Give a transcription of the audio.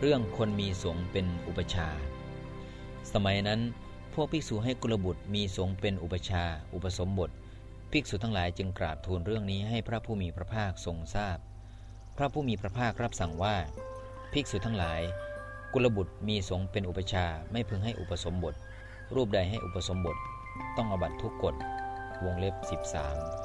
เรื่องคนมีสงเป็นอุปชา สมัยนั้น พวกภิกษุให้กุลบุตรมีสงเป็นอุปชา อุปสมบท ภิกษุทั้งหลายจึงกราบทูลเรื่องนี้ให้พระผู้มีพระภาคทรงทราบพระผู้มีพระภาครับสั่งว่า ภิกษุทั้งหลาย กุลบุตรมีสงเป็นอุปชาไม่พึงให้อุปสมบท รูปใดให้อุปสมบท ต้องอบัตทุกกฎวงเล็บ 13